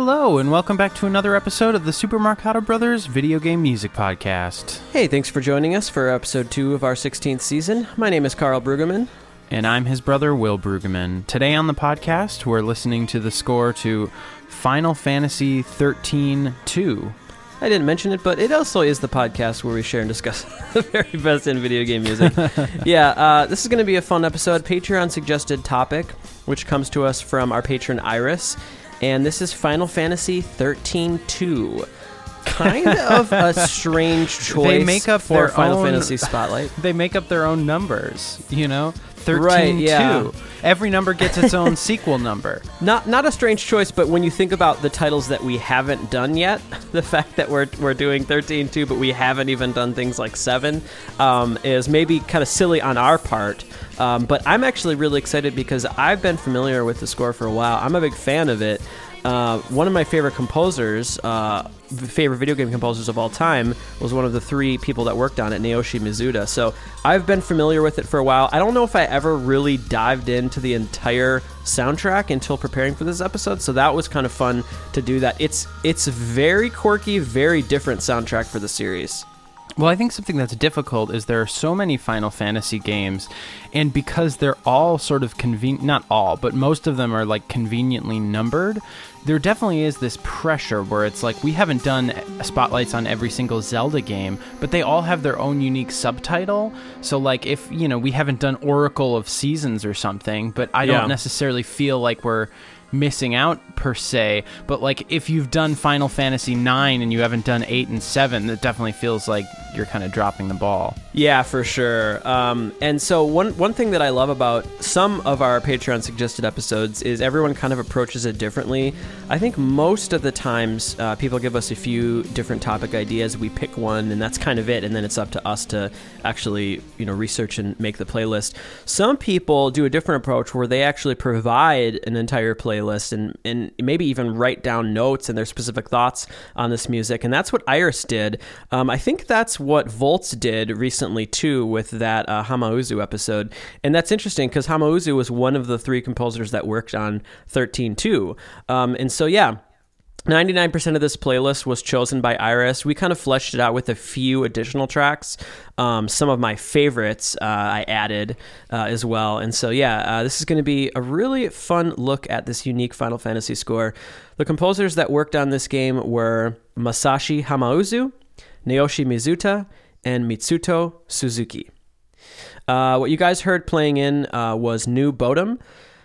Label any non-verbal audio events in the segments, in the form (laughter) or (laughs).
Hello, and welcome back to another episode of the Super Marcato Brothers Video Game Music Podcast. Hey, thanks for joining us for episode two of our 16th season. My name is Karl Brueggemann. And I'm his brother, Will Brueggemann. Today on the podcast, we're listening to the score to Final Fantasy XIII 2. I didn't mention it, but it also is the podcast where we share and discuss (laughs) the very best in video game music. (laughs) yeah, uh, this is going to be a fun episode. Patreon suggested topic, which comes to us from our patron Iris, and this is Final Fantasy 13 2. Kind of a (laughs) strange choice They make up for their Final own- Fantasy Spotlight. (laughs) They make up their own numbers, you know? 13 Right, yeah. 2. Every number gets its own (laughs) sequel number. Not not a strange choice, but when you think about the titles that we haven't done yet, (laughs) the fact that we're, we're doing 13 2, but we haven't even done things like 7, um, is maybe kind of silly on our part. Um, but I'm actually really excited because I've been familiar with the score for a while. I'm a big fan of it. Uh, one of my favorite composers, uh, favorite video game composers of all time, was one of the three people that worked on it, Naoshi Mizuta. So I've been familiar with it for a while. I don't know if I ever really dived into the entire soundtrack until preparing for this episode, so that was kind of fun to do that. It's it's very quirky, very different soundtrack for the series. Well, I think something that's difficult is there are so many Final Fantasy games, and because they're all sort of convenient, not all, but most of them are like conveniently numbered, there definitely is this pressure where it's like we haven't done spotlights on every single Zelda game, but they all have their own unique subtitle. So, like, if, you know, we haven't done Oracle of Seasons or something, but I Yeah. don't necessarily feel like we're missing out per se but like if you've done final fantasy 9 and you haven't done 8 and 7 that definitely feels like you're kind of dropping the ball Yeah, for sure. Um, and so one one thing that I love about some of our Patreon suggested episodes is everyone kind of approaches it differently. I think most of the times uh, people give us a few different topic ideas. We pick one, and that's kind of it. And then it's up to us to actually you know research and make the playlist. Some people do a different approach where they actually provide an entire playlist and and maybe even write down notes and their specific thoughts on this music. And that's what Iris did. Um, I think that's what Volts did recently too with that uh, Hamauzu episode. And that's interesting because Hamauzu was one of the three composers that worked on 13 too. Um, and so yeah. 99% of this playlist was chosen by Iris. We kind of fleshed it out with a few additional tracks. Um, some of my favorites uh, I added uh, as well. And so, yeah, uh, this is going to be a really fun look at this unique Final Fantasy score. The composers that worked on this game were Masashi Hamauzu, Naoshi Mizuta, and Mitsuto Suzuki. Uh, what you guys heard playing in uh, was New Bodhum,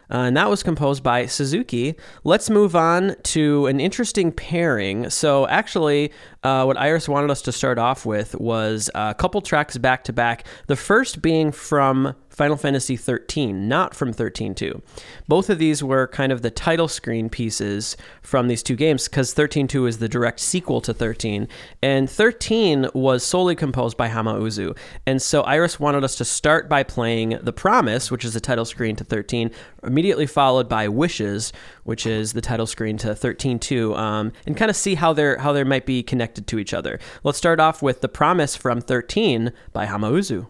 uh, and that was composed by Suzuki. Let's move on to an interesting pairing. So, actually, uh, what Iris wanted us to start off with was a couple tracks back to back. The first being from Final Fantasy 13, not from 13.2. Both of these were kind of the title screen pieces from these two games because 13.2 is the direct sequel to 13, and 13 was solely composed by Hamauzu. And so Iris wanted us to start by playing The Promise, which is the title screen to 13, immediately followed by Wishes, which is the title screen to 13.2, um, and kind of see how they're how they might be connected to each other. Let's start off with The Promise from 13 by Hamauzu.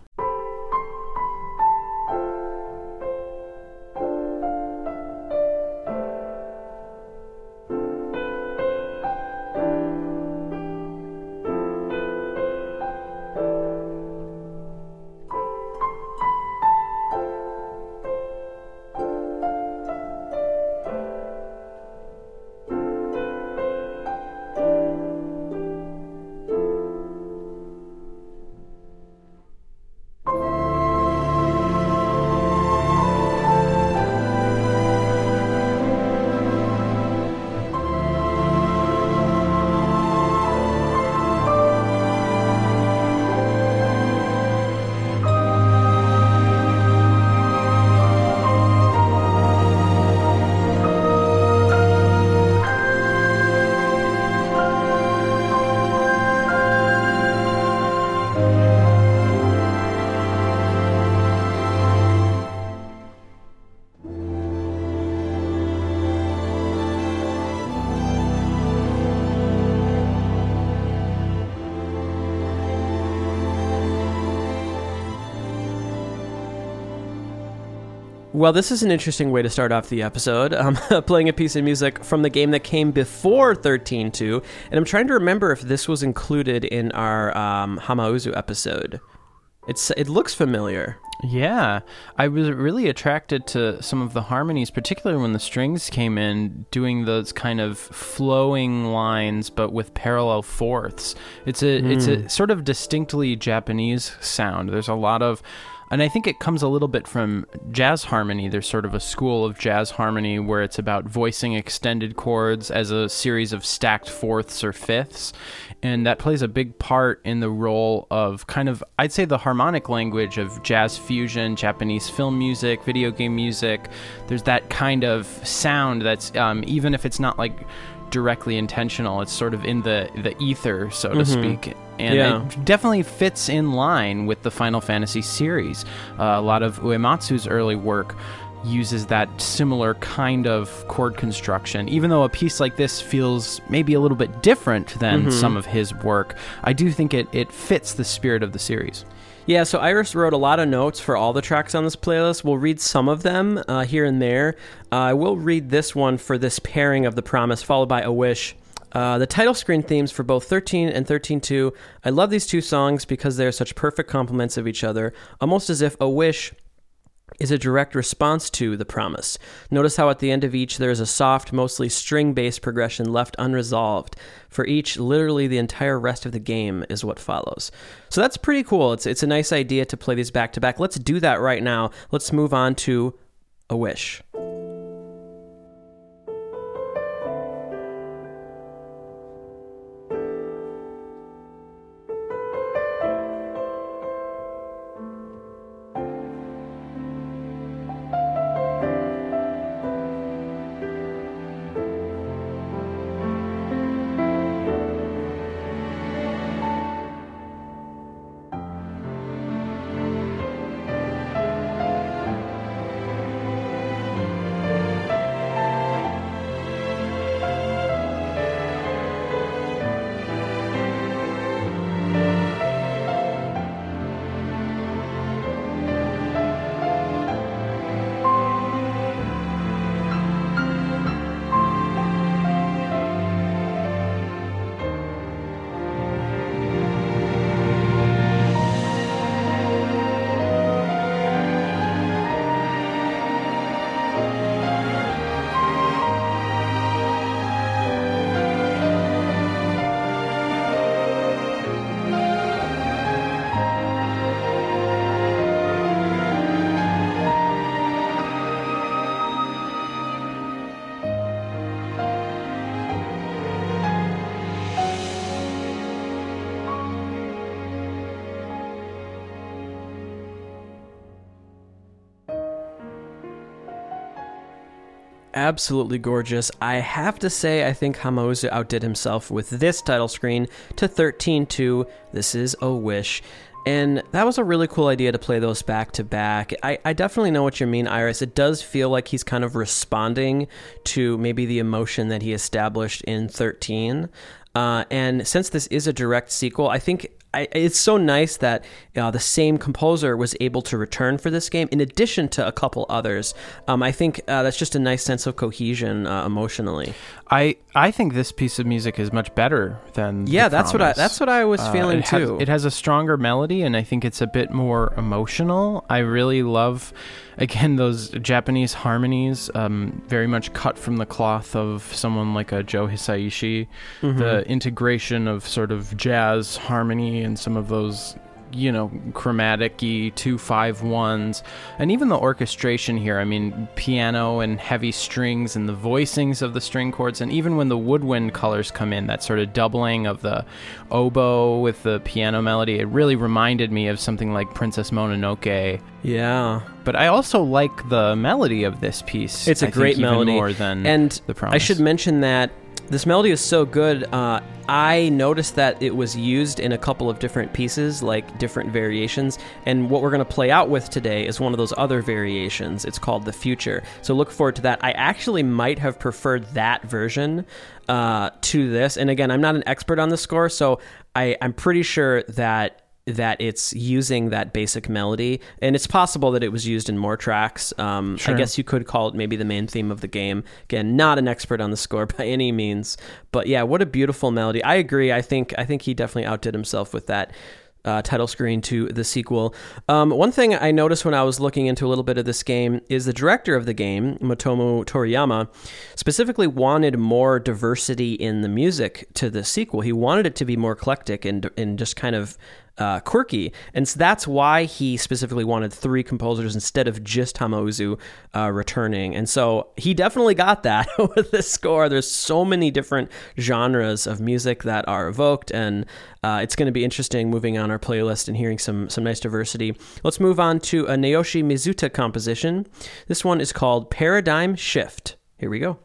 Well, this is an interesting way to start off the episode. (laughs) I'm playing a piece of music from the game that came before 13.2, and I'm trying to remember if this was included in our um, Hamauzu episode. It's it looks familiar. Yeah, I was really attracted to some of the harmonies, particularly when the strings came in, doing those kind of flowing lines, but with parallel fourths. It's a mm. it's a sort of distinctly Japanese sound. There's a lot of and I think it comes a little bit from jazz harmony. There's sort of a school of jazz harmony where it's about voicing extended chords as a series of stacked fourths or fifths. And that plays a big part in the role of kind of, I'd say, the harmonic language of jazz fusion, Japanese film music, video game music. There's that kind of sound that's, um, even if it's not like directly intentional. It's sort of in the the ether, so to mm-hmm. speak, and yeah. it definitely fits in line with the Final Fantasy series. Uh, a lot of Uematsu's early work uses that similar kind of chord construction. Even though a piece like this feels maybe a little bit different than mm-hmm. some of his work, I do think it, it fits the spirit of the series. Yeah, so Iris wrote a lot of notes for all the tracks on this playlist. We'll read some of them uh, here and there. Uh, I will read this one for this pairing of The Promise, followed by A Wish. Uh, the title screen themes for both 13 and 13.2. I love these two songs because they're such perfect complements of each other, almost as if A Wish is a direct response to the promise. Notice how at the end of each there is a soft, mostly string based progression left unresolved. For each, literally the entire rest of the game is what follows. So that's pretty cool. It's, it's a nice idea to play these back to back. Let's do that right now. Let's move on to A Wish. Absolutely gorgeous. I have to say, I think Hamauzu outdid himself with this title screen to 13 2. This is a wish. And that was a really cool idea to play those back to back. I, I definitely know what you mean, Iris. It does feel like he's kind of responding to maybe the emotion that he established in 13. Uh, and since this is a direct sequel, I think I, it's so nice that uh, the same composer was able to return for this game, in addition to a couple others. Um, I think uh, that's just a nice sense of cohesion uh, emotionally. I I think this piece of music is much better than yeah. That's Promise. what I that's what I was uh, feeling it too. Has, it has a stronger melody, and I think it's a bit more emotional. I really love again those Japanese harmonies, um, very much cut from the cloth of someone like a Joe Hisaishi. Mm-hmm. The integration of sort of jazz harmony and some of those you know, chromatic two five ones, and even the orchestration here. I mean, piano and heavy strings and the voicings of the string chords, and even when the woodwind colors come in, that sort of doubling of the oboe with the piano melody, it really reminded me of something like Princess Mononoke. Yeah, but I also like the melody of this piece. It's a I great melody more than and the promise. I should mention that this melody is so good. Uh, I noticed that it was used in a couple of different pieces, like different variations. And what we're going to play out with today is one of those other variations. It's called The Future. So look forward to that. I actually might have preferred that version uh, to this. And again, I'm not an expert on the score, so I, I'm pretty sure that that it's using that basic melody, and it's possible that it was used in more tracks. Um, Sure. I guess you could call it maybe the main theme of the game. Again, not an expert on the score (laughs) by any means, but yeah, what a beautiful melody. I agree. I think I think he definitely outdid himself with that uh, title screen to the sequel. Um, one thing I noticed when I was looking into a little bit of this game is the director of the game, Motomu Toriyama, specifically wanted more diversity in the music to the sequel. He wanted it to be more eclectic and, and just kind of uh, quirky. And so that's why he specifically wanted three composers instead of just Hamauzu uh, returning. And so he definitely got that (laughs) with this score. There's so many different genres of music that are evoked, and uh, it's going to be interesting moving on our playlist and hearing some, some nice diversity. Let's move on to a Naoshi Mizuta composition. This one is called Paradigm Shift. Here we go.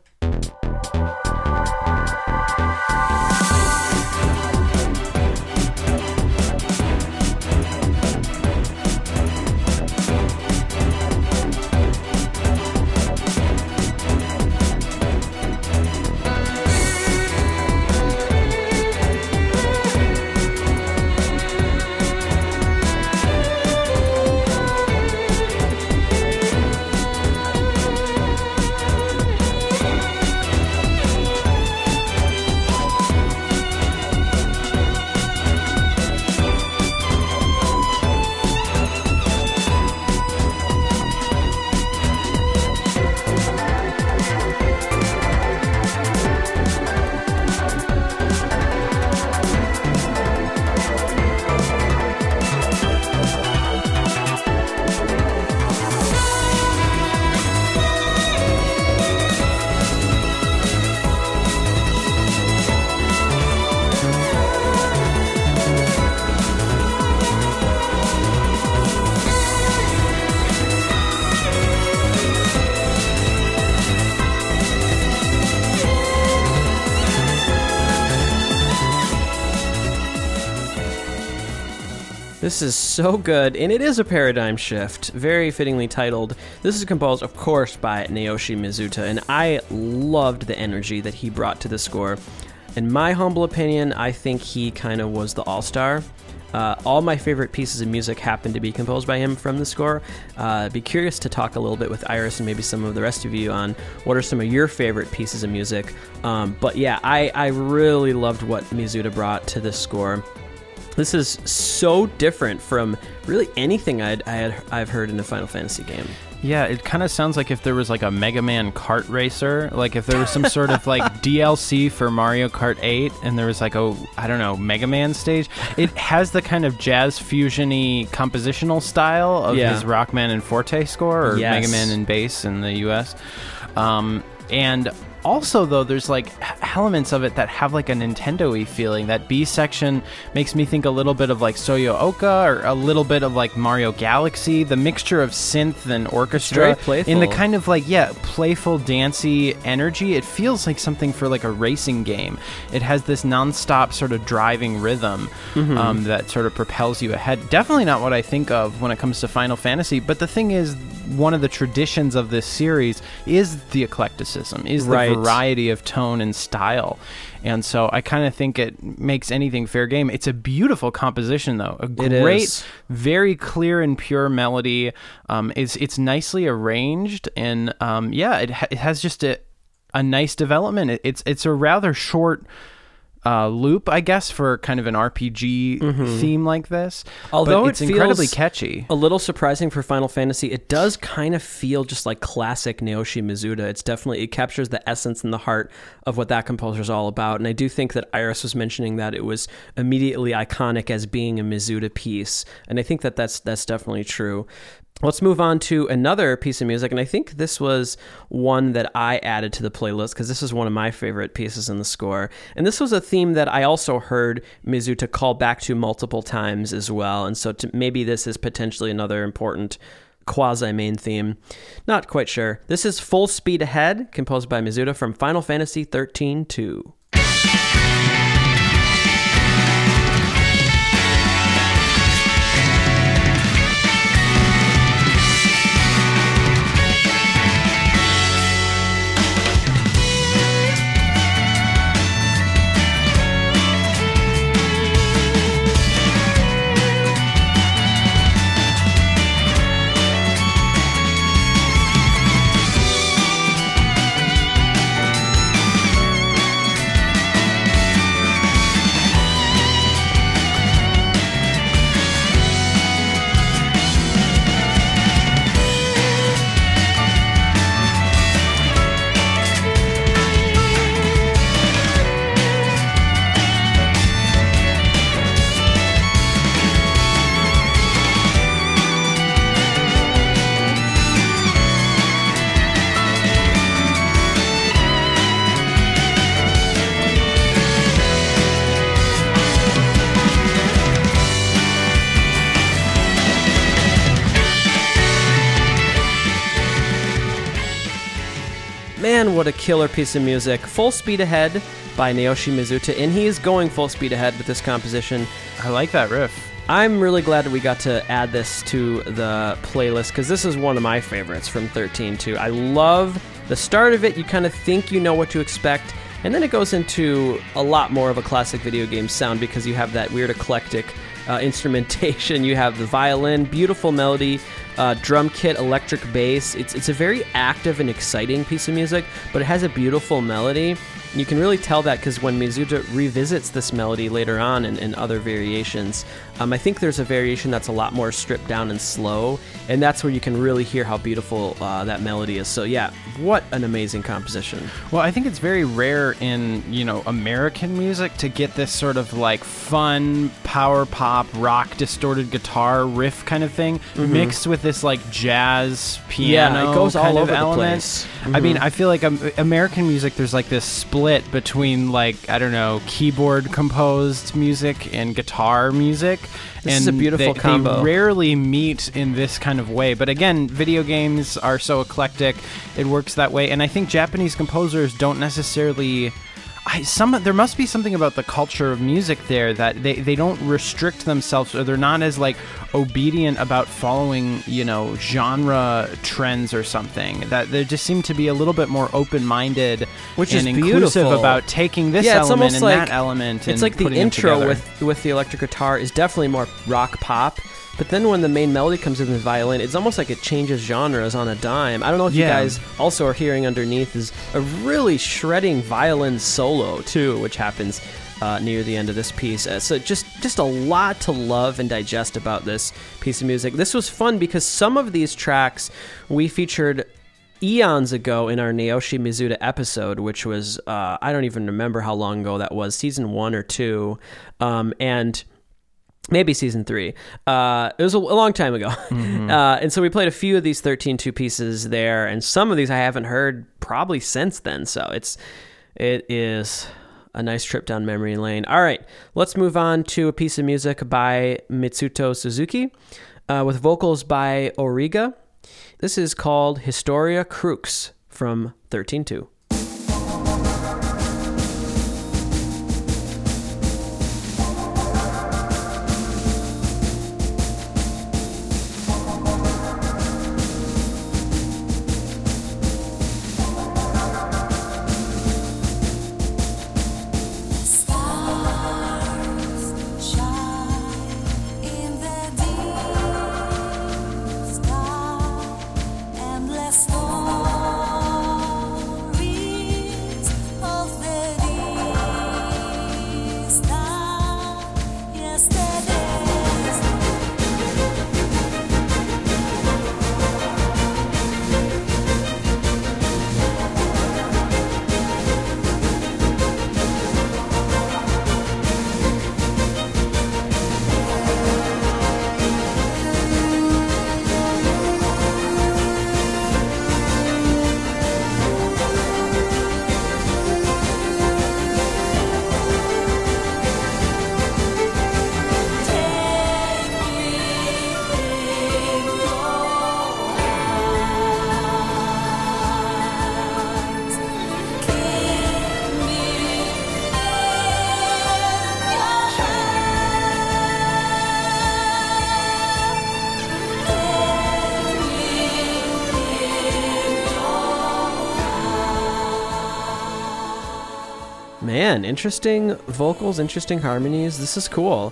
This is so good, and it is a paradigm shift, very fittingly titled. This is composed, of course, by Naoshi Mizuta, and I loved the energy that he brought to the score. In my humble opinion, I think he kind of was the all star. Uh, all my favorite pieces of music happen to be composed by him from the score. Uh, be curious to talk a little bit with Iris and maybe some of the rest of you on what are some of your favorite pieces of music. Um, but yeah, I, I really loved what Mizuta brought to this score. This is so different from really anything I'd, I had, I've heard in a Final Fantasy game. Yeah, it kind of sounds like if there was like a Mega Man kart racer, like if there was some sort of like (laughs) DLC for Mario Kart 8 and there was like a I don't know, Mega Man stage. It has the kind of jazz fusiony compositional style of Yeah. his Rockman and Forte score or Yes. Mega Man and bass in the US. Um, and also though there's like h- elements of it that have like a Nintendo-y feeling. That B section makes me think a little bit of like Soyo Oka or a little bit of like Mario Galaxy. The mixture of synth and orchestra in the kind of like yeah, playful dancey energy. It feels like something for like a racing game. It has this nonstop sort of driving rhythm um, that sort of propels you ahead. Definitely not what I think of when it comes to Final Fantasy. But the thing is, one of the traditions of this series is the eclecticism, is the Right. Variety of tone and style. And so I kind of think it makes anything fair game. It's a beautiful composition, though. A great, very clear and pure melody. Um, it's it's nicely arranged, and um, yeah, it, ha- it has just a a nice development. It, it's it's a rather short. Uh, loop, I guess, for kind of an RPG theme like this. Mm-hmm. Although but it it's incredibly catchy. A little surprising for Final Fantasy, it does kind of feel just like classic Naoshi Mizuta. It's definitely it captures the essence and the heart of what that composer is all about. And I do think that Iris was mentioning that it was immediately iconic as being a Mizuta piece, and I think that that's that's definitely true. Let's move on to another piece of music, and I think this was one that I added to the playlist because this is one of my favorite pieces in the score. And this was a theme that I also heard Mizuta call back to multiple times as well. And so to, maybe this is potentially another important quasi main theme. Not quite sure. This is Full Speed Ahead, composed by Mizuta from Final Fantasy 13 2. A killer piece of music. Full Speed Ahead by Naoshi Mizuta, and he is going full speed ahead with this composition. I like that riff. I'm really glad that we got to add this to the playlist because this is one of my favorites from 13 too. I love the start of it. You kind of think you know what to expect, and then it goes into a lot more of a classic video game sound because you have that weird eclectic uh, (laughs) instrumentation. You have the violin, beautiful melody, uh, drum kit, electric bass. It's it's a very active and exciting piece of music, but it has a beautiful melody. You can really tell that because when Mizuta revisits this melody later on in, in other variations, um, I think there's a variation that's a lot more stripped down and slow, and that's where you can really hear how beautiful uh, that melody is. So yeah, what an amazing composition! Well, I think it's very rare in you know American music to get this sort of like fun power pop rock distorted guitar riff kind of thing Mm-hmm. mixed with this like jazz piano. Yeah, it goes all over the place. I mean, Mhm. I feel like um, American music there's like this split between like I don't know keyboard composed music and guitar music. This and is a beautiful they, combo. They rarely meet in this kind of way. But again, video games are so eclectic; it works that way. And I think Japanese composers don't necessarily. I, some there must be something about the culture of music there that they, they don't restrict themselves or they're not as like obedient about following you know genre trends or something that they just seem to be a little bit more open minded Which and is inclusive beautiful. about taking this Yeah, element and like- that element and It's like the intro with with the electric guitar is definitely more rock pop. But then when the main melody comes in the violin, it's almost like it changes genres on a dime. I don't know if you guys also are hearing underneath is a really shredding violin solo too, which happens uh, near the end of this piece. Uh, so just just a lot to love and digest about this piece of music. This was fun because some of these tracks we featured eons ago in our Naoshi Mizuta episode, which was uh, I don't even remember how long ago that was, season one or two, um, and maybe season three. Uh, it was a, a, long time ago. Mm-hmm. (laughs) Uh, and so we played a few of these 13 two pieces there, and some of these I haven't heard probably since then. So it's it is a nice trip down memory lane. All right, let's move on to a piece of music by Mitsuto Suzuki uh, with vocals by Origa. This is called Historia Crux from 13 2. Man, interesting vocals, interesting harmonies. This is cool.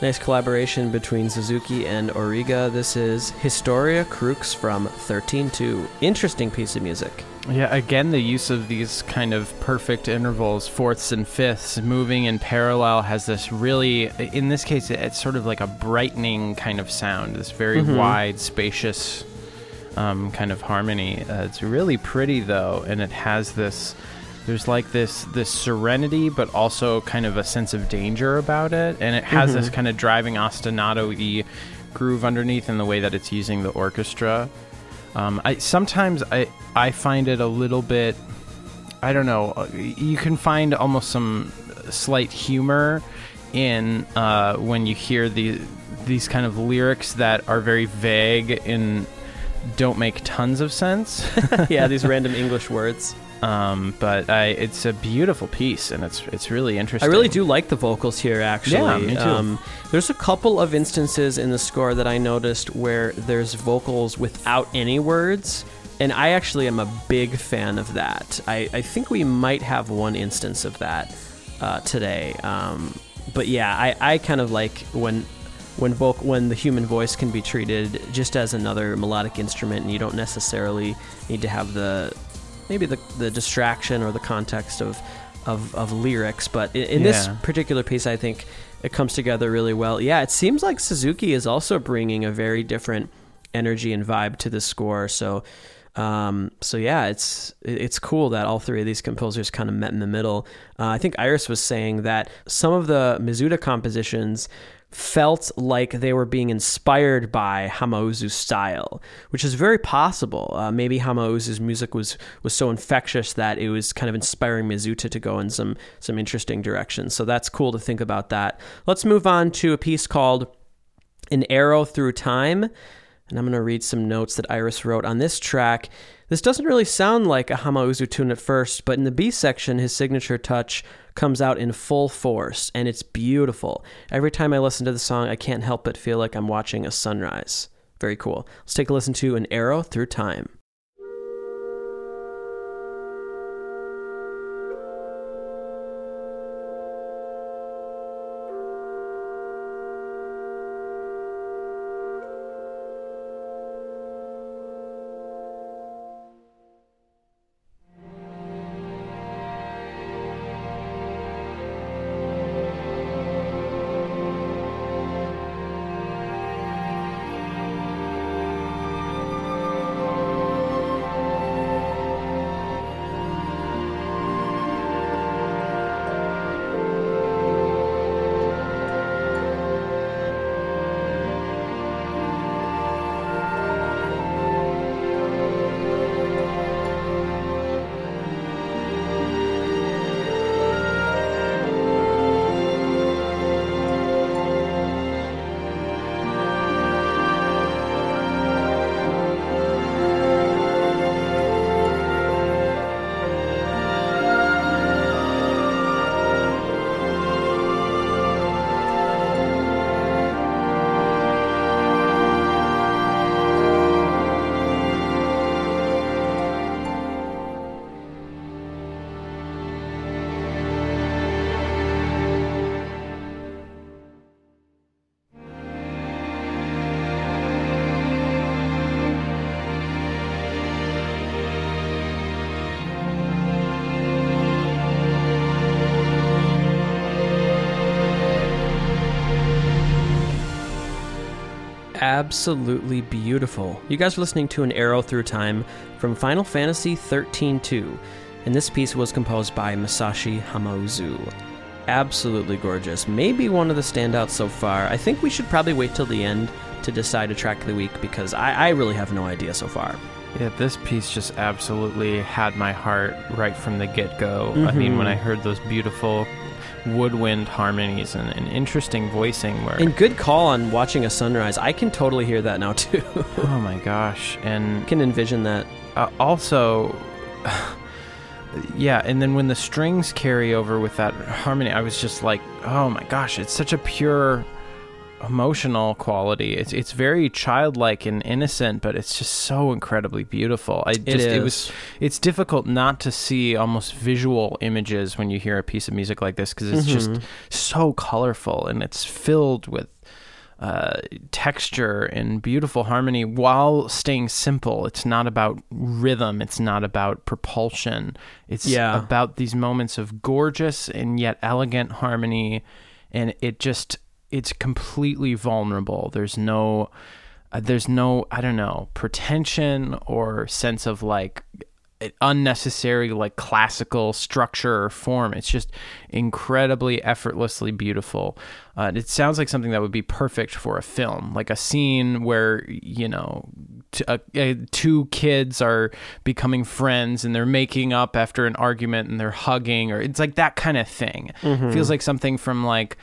Nice collaboration between Suzuki and Origa. This is Historia Crux from 13.2. Interesting piece of music. Yeah, again, the use of these kind of perfect intervals, fourths and fifths, moving in parallel, has this really, in this case, it's sort of like a brightening kind of sound, this very Mhm. wide, spacious um, kind of harmony. Uh, it's really pretty, though, and it has this. There's like this this serenity, but also kind of a sense of danger about it, and it has this Mhm. kind of driving ostinato-y groove underneath in the way that it's using the orchestra. Um, I sometimes I I find it a little bit. I don't know. uh, You can find almost some slight humor in uh, when you hear the these kind of lyrics that are very vague and don't make tons of sense. (laughs) yeah, these (laughs) random English words. Um, but I, it's a beautiful piece, and it's it's really interesting. I really do like the vocals here, actually. Yeah, me too. Um, there's a couple of instances in the score that I noticed where there's vocals without any words, and I actually am a big fan of that. I, I think we might have one instance of that uh, today. Um, but yeah, I, I kind of like when when voc- when the human voice can be treated just as another melodic instrument, and you don't necessarily need to have the maybe the, the distraction or the context of of, of lyrics. But in, in this particular piece, I think it comes together really well. Yeah, it seems like Suzuki is also bringing a very different energy and vibe to the score. So. Um, so yeah, it's it's cool that all three of these composers kind of met in the middle. Uh, I think Iris was saying that some of the Mizuta compositions felt like they were being inspired by Hamauzu's style, which is very possible. Uh, maybe Hamauzu's music was was so infectious that it was kind of inspiring Mizuta to go in some some interesting directions. So that's cool to think about that. Let's move on to a piece called "An Arrow Through Time." And I'm going to read some notes that Iris wrote on this track. This doesn't really sound like a Hamauzu tune at first, but in the B section, his signature touch comes out in full force, and it's beautiful. Every time I listen to the song, I can't help but feel like I'm watching a sunrise. Very cool. Let's take a listen to An Arrow Through Time. Absolutely beautiful. You guys are listening to An Arrow Through Time from Final Fantasy 13-2, and this piece was composed by Masashi Hamauzu. Absolutely gorgeous. Maybe one of the standouts so far. I think we should probably wait till the end to decide a track of the week because I, I really have no idea so far. Yeah, this piece just absolutely had my heart right from the get go. I mean, when mm-hmm. I heard those beautiful woodwind harmonies and, and interesting voicing where And good call on watching a sunrise. I can totally hear that now (laughs) too. oh my gosh and can envision that. uh, also (sighs) yeah and then when the strings carry over with that harmony i was just like oh my gosh it's such a pure emotional quality it's it's very childlike and innocent but it's just so incredibly beautiful i just it, was it's difficult not to see almost visual images when you hear a piece of music like this because it's just so colorful and it's filled with uh, texture and beautiful harmony while staying simple. It's not about rhythm. It's not about propulsion. It's Yeah. about these moments of gorgeous and yet elegant harmony. And it just, it's completely vulnerable. There's no, uh, there's no, I don't know, pretension or sense of like unnecessary like classical structure or form. It's just incredibly effortlessly beautiful. Uh, it sounds like something that would be perfect for a film like a scene where you know t- uh, uh, two kids are becoming friends and they're making up after an argument and they're hugging or it's like that kind of thing feels like something from like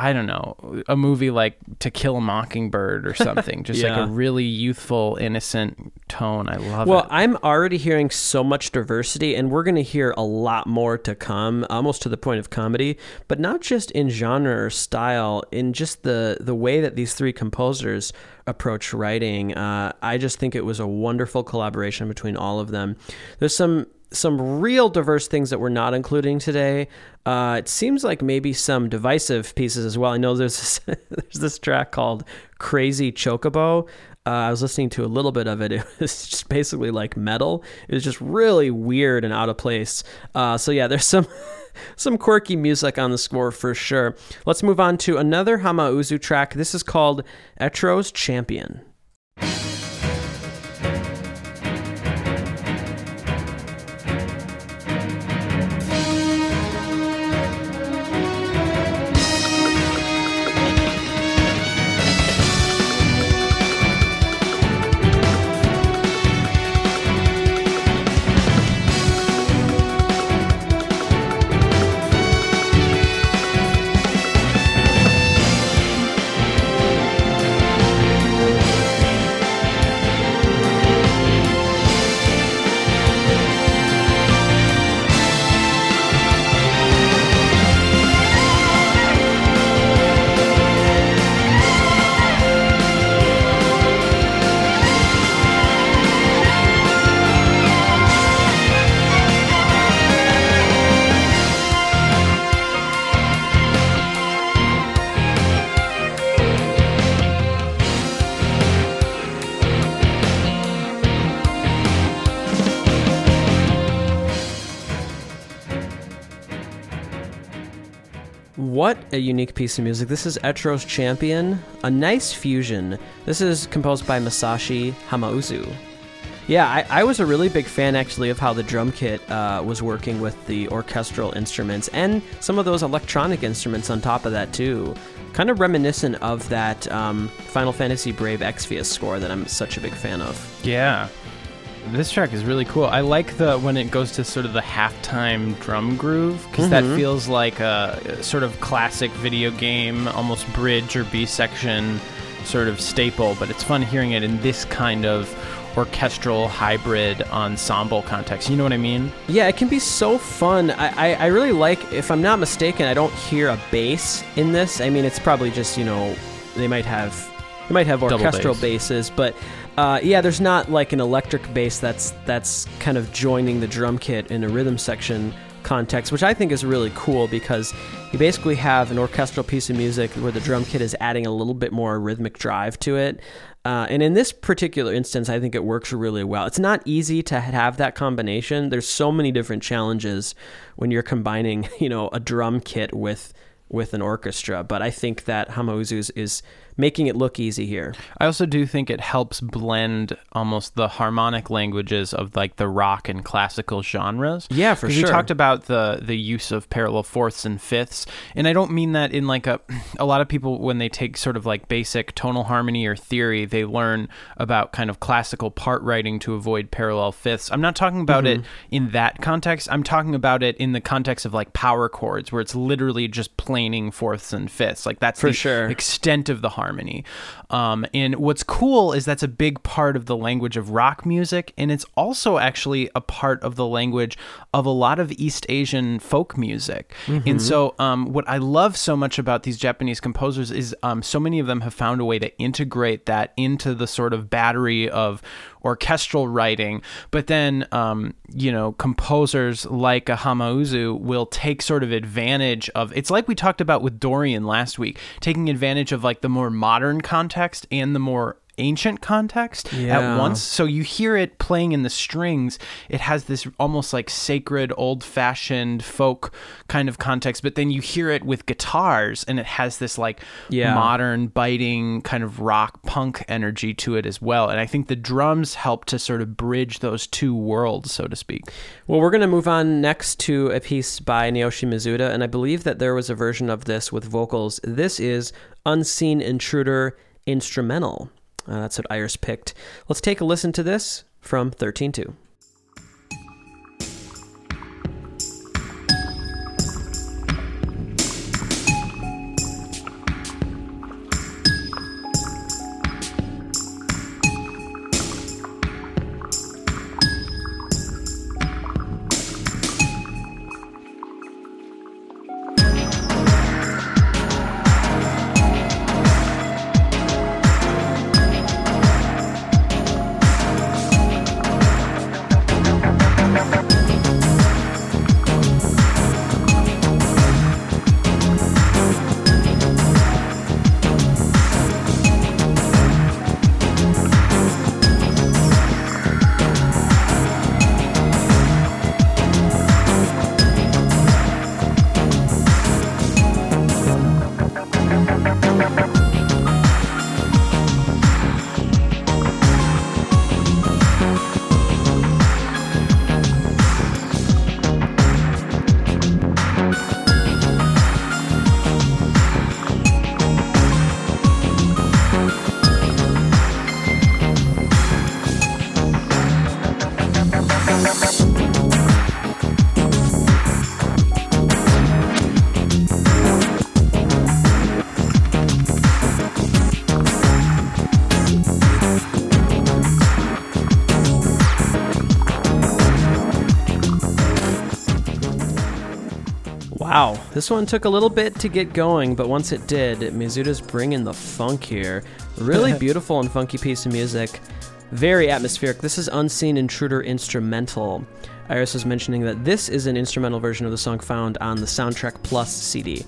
I don't know, a movie like To Kill a Mockingbird or something. Just like a (laughs) really youthful, innocent tone. I love Well, it. Well, I'm already hearing so much diversity, and we're going to hear a lot more to come, almost to the point of comedy, but not just in genre or style, in just the the way that these three composers approach writing. Uh, I just think it was a wonderful collaboration between all of them. There's some some real diverse things that we're not including today. Uh, it seems like maybe some divisive pieces as well. I know there's this, (laughs) there's this track called "Crazy Chocobo." Uh, I was listening to a little bit of it. (laughs) It was just basically like metal. It was just really weird and out of place. Uh, so yeah, (laughs) there's some some quirky music on the score for sure. Let's move on to another Hamauzu track. This is called Etro's Champion. A unique piece of music. This is Etro's Champion, a nice fusion. This is composed by Masashi Hamauzu. Yeah, I, I was a really big fan actually of how the drum kit uh, was working with the orchestral instruments and some of those electronic instruments on top of that too. Kind of reminiscent of that um, Final Fantasy Brave Exvius score that I'm such a big fan of. Yeah. This track is really cool. I like the when it goes to sort of the halftime drum groove because that mm-hmm. feels like a, sort of classic video game, almost bridge or B section sort of staple. But it's fun hearing it in this kind of orchestral hybrid ensemble context. You know what I mean? Yeah, it can be so fun. I, I, I really like, if I'm not mistaken, I don't hear a bass in this. I mean, it's probably just, you know, they might have they might have orchestral bass. basses, but uh, yeah, there's not like an electric bass that's that's kind of joining the drum kit in a rhythm section context, which I think is really cool because you basically have an orchestral piece of music where the drum kit is adding a little bit more rhythmic drive to it. Uh, and in this particular instance, I think it works really well. It's not easy to have that combination. There's so many different challenges when you're combining, (laughs) you know, a drum kit with with an orchestra. But I think that Hamauzu is, is making it look easy here. I also do think it helps blend almost the harmonic languages of like the rock and classical genres. Yeah, for sure. We talked about the the use of parallel fourths and fifths, and I don't mean that in like a. A lot of people when they take sort of like basic tonal harmony or theory, they learn about kind of classical part writing to avoid parallel fifths. I'm not talking about Mm-hmm. it in that context. I'm talking about it in the context of like power chords, where it's literally just planing fourths and fifths. Like that's For the sure. extent of the harmony. Um, and what's cool is that's a big part of the language of rock music, and it's also actually a part of the language of a lot of East Asian folk music. And so, um, what I love so much about these Japanese composers is um, so many of them have found a way to integrate that into the sort of battery of orchestral writing. But then, um, you know, composers like Hamauzu will take sort of advantage of. It's like we talked about with Dorian last week, taking advantage of like the more modern context and the more ancient context Yeah. at once. So you hear it playing in the strings. It has this almost like sacred, old fashioned folk kind of context, but then you hear it with guitars and it has this like Yeah. modern, biting kind of rock punk energy to it as well. And I think the drums help to sort of bridge those two worlds, so to speak. Well, we're going to move on next to a piece by Naoshi Mizuta, and I believe that there was a version of this with vocals. This is Unseen Intruder Instrumental. Uh, that's what Iris picked. Let's take a listen to this from 13.2. This one took a little bit to get going, but once it did, Mizuta's bringing the funk here. Really (laughs) beautiful and funky piece of music. Very atmospheric. This is Unseen Intruder Instrumental. Iris was mentioning that this is an instrumental version of the song found on the Soundtrack Plus CD.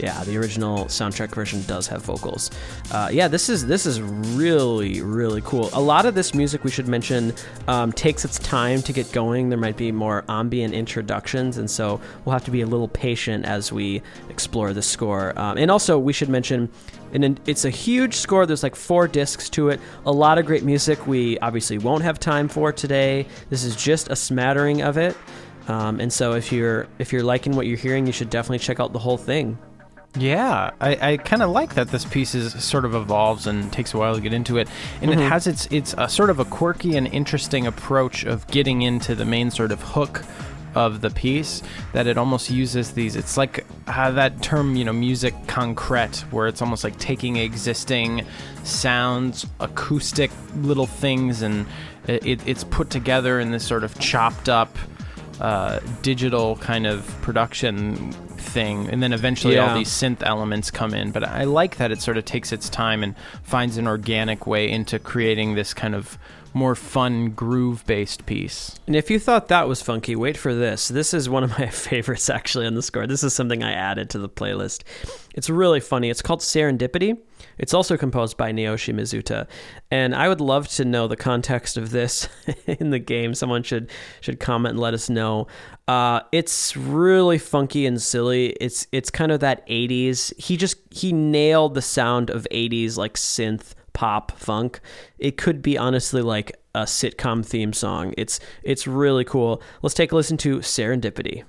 Yeah, the original soundtrack version does have vocals. Uh, yeah, this is this is really really cool. A lot of this music we should mention um, takes its time to get going. There might be more ambient introductions, and so we'll have to be a little patient as we explore the score. Um, and also, we should mention, and it's a huge score. There's like four discs to it. A lot of great music. We obviously won't have time for today. This is just a smattering of it. Um, and so if you're if you're liking what you're hearing, you should definitely check out the whole thing. Yeah, I, I kind of like that this piece is sort of evolves and takes a while to get into it, and Mm-hmm. it has its it's a sort of a quirky and interesting approach of getting into the main sort of hook of the piece that it almost uses these it's like uh, that term you know music concrete where it's almost like taking existing sounds acoustic little things and it, it's put together in this sort of chopped up uh, digital kind of production thing, and then eventually Yeah. all these synth elements come in. But I like that it sort of takes its time and finds an organic way into creating this kind of more fun groove based piece. And if you thought that was funky, wait for this. This is one of my (laughs) favorites actually on the score. This is something I added to the playlist. It's really funny. It's called Serendipity. It's also composed by Naoshi Mizuta. And I would love to know the context of this (laughs) in the game. Someone should should comment and let us know. Uh, it's really funky and silly. It's it's kind of that 80s. He just he nailed the sound of 80s like synth pop funk. It could be honestly like a sitcom theme song. It's it's really cool. Let's take a listen to Serendipity.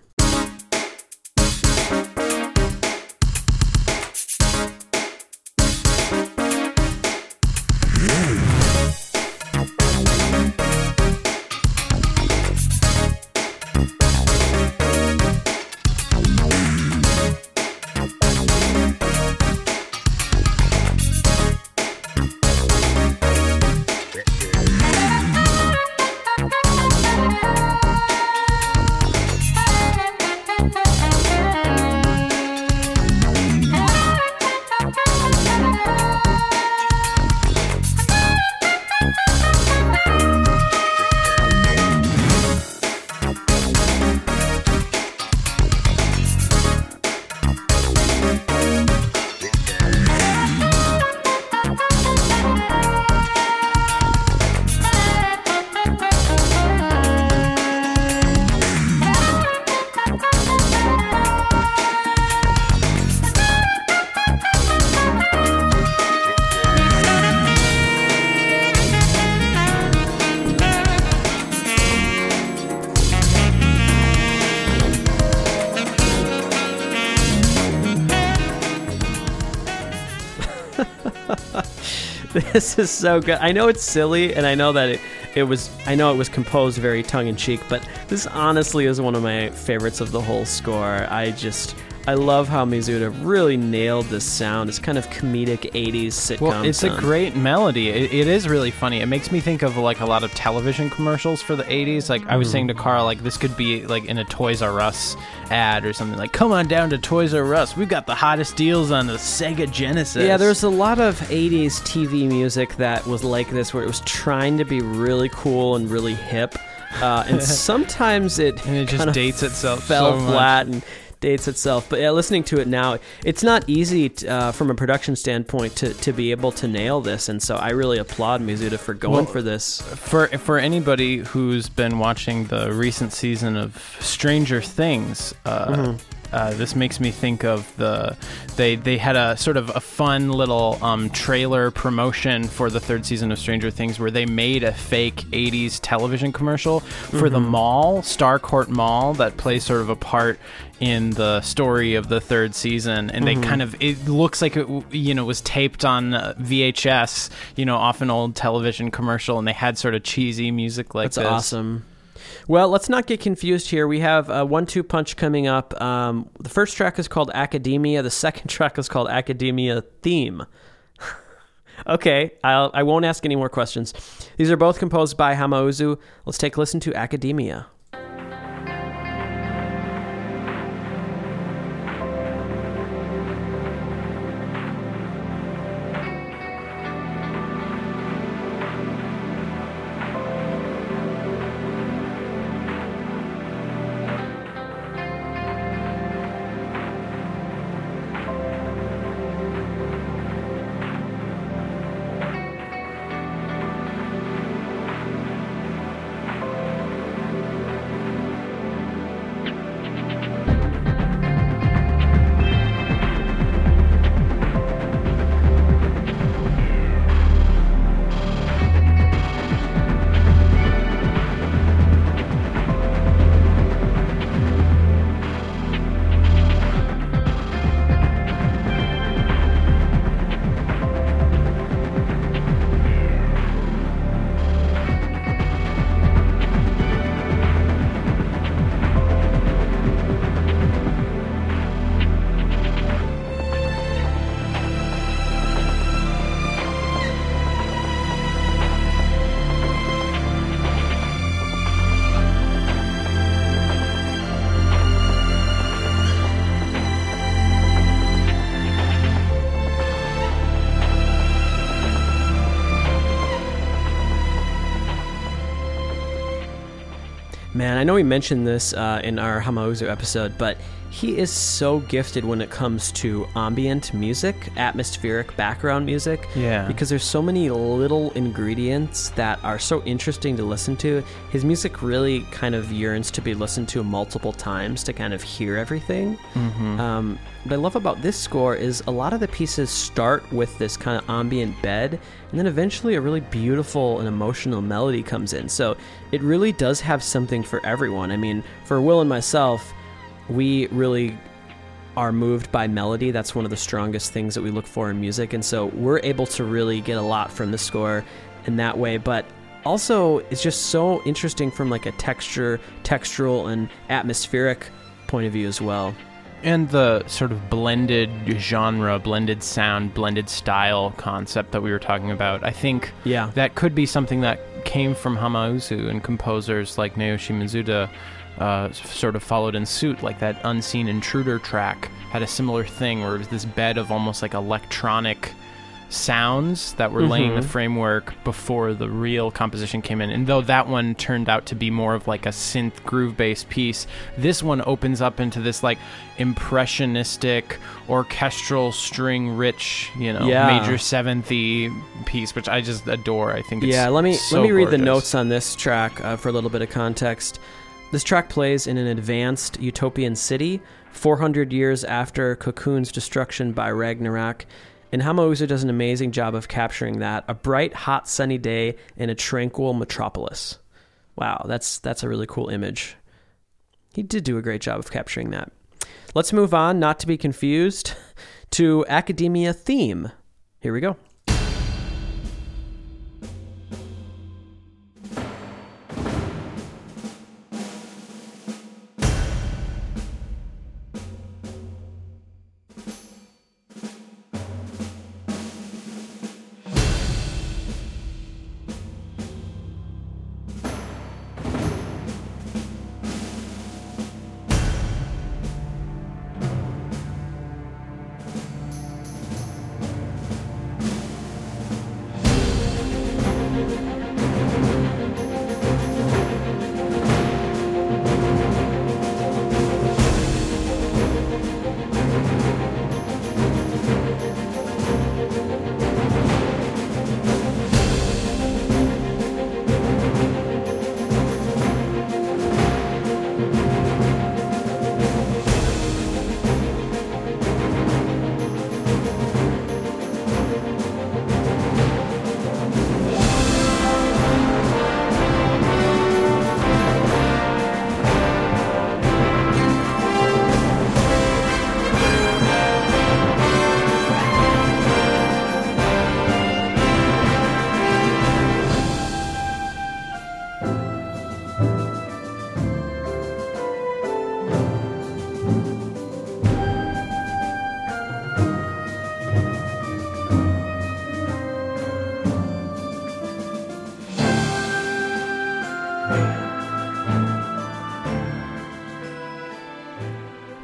(laughs) This is so good. I know it's silly, and I know that it, it was. I know it was composed very tongue in cheek, but this honestly is one of my favorites of the whole score. I just. I love how Mizuta really nailed this sound. It's kind of comedic 80s sitcom. Well, it's sound. a great melody. It, it is really funny. It makes me think of like a lot of television commercials for the 80s. Like I was saying to Karl, like this could be like in a Toys R Us ad or something. Like, come on down to Toys R Us. We've got the hottest deals on the Sega Genesis. Yeah, there's a lot of 80s TV music that was like this, where it was trying to be really cool and really hip. Uh, and (laughs) sometimes it, And it just dates itself fell so flat and dates itself. But yeah, listening to it now, it's not easy t- uh, from a production standpoint to, to be able to nail this. And so I really applaud Mizuta for going Well, for this. for for anybody who's been watching the recent season of Stranger Things, uh, Mm-hmm. Uh, this makes me think of the they they had a sort of a fun little um, trailer promotion for the third season of Stranger Things where they made a fake '80s television commercial for the Mm-hmm. mall, Starcourt Mall, that plays sort of a part in the story of the third season and Mm-hmm. they kind of it looks like it you know was taped on uh, VHS you know off an old television commercial and they had sort of cheesy music like That's this awesome. Well, let's not get confused here. We have a one-two punch coming up. Um, the first track is called Academia. The second (laughs) track is called Academia Theme. (laughs) okay, I'll, I won't ask any more questions. These are both composed by Hamauzu. Let's take a listen to Academia. I know we mentioned this uh, in our Hamauzu episode, but he is so gifted when it comes to ambient music, atmospheric background music. Yeah. Because there's so many little ingredients that are so interesting to listen to. His music really kind of yearns to be listened to multiple times to kind of hear everything. Um, what I love about this score is a lot of the pieces start with this kind of ambient bed, and then eventually a really beautiful and emotional melody comes in. So it really does have something for everyone. I mean, for Will and myself, we really are moved by melody. That's one of the strongest things that we look for in music. And so we're able to really get a lot from the score in that way. But also, it's just so interesting from like a texture, textural, and atmospheric point of view as well. and the sort of blended genre, blended sound, blended style concept that we were talking about. I think Yeah. that could be something that came from Hamauzu and composers like Naoshi Mizuta uh, sort of followed in suit. Like that Unseen Intruder track had a similar thing where it was this bed of almost like electronic sounds that were laying the Mhm. framework before the real composition came in. And though that one turned out to be more of like a synth groove based piece, this one opens up into this like impressionistic orchestral string rich, you know, Yeah. major seventhy piece, which I just adore. I think it's yeah, let me so let me read the notes on this track uh, for a little bit of context. This track plays in an advanced utopian city, 400 years after Cocoon's destruction by Ragnarok, and Hamauzu does an amazing job of capturing that. A bright, hot, sunny day in a tranquil metropolis. Wow, that's that's a really cool image. He did do a great job of capturing that. Let's move on, not to be confused, (laughs) to Academia theme. Here we go.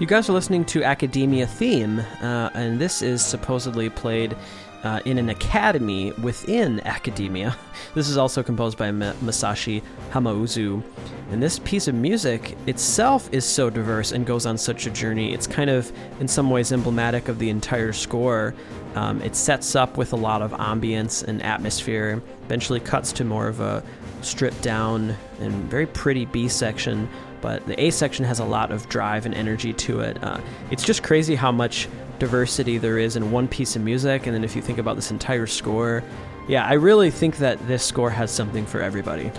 You guys are listening to Academia Theme, uh, and this is supposedly played uh, in an academy within academia. (laughs) This is also composed by Ma- Masashi Hamauzu. And this piece of music itself is so diverse and goes on such a journey. It's kind of, in some ways, emblematic of the entire score. Um, it sets up with a lot of ambience and atmosphere, eventually cuts to more of a stripped down and very pretty B section, but the A section has a lot of drive and energy to it. Uh, it's just crazy how much diversity there is in one piece of music, and then if you think about this entire score, yeah, I really think that this score has something for everybody.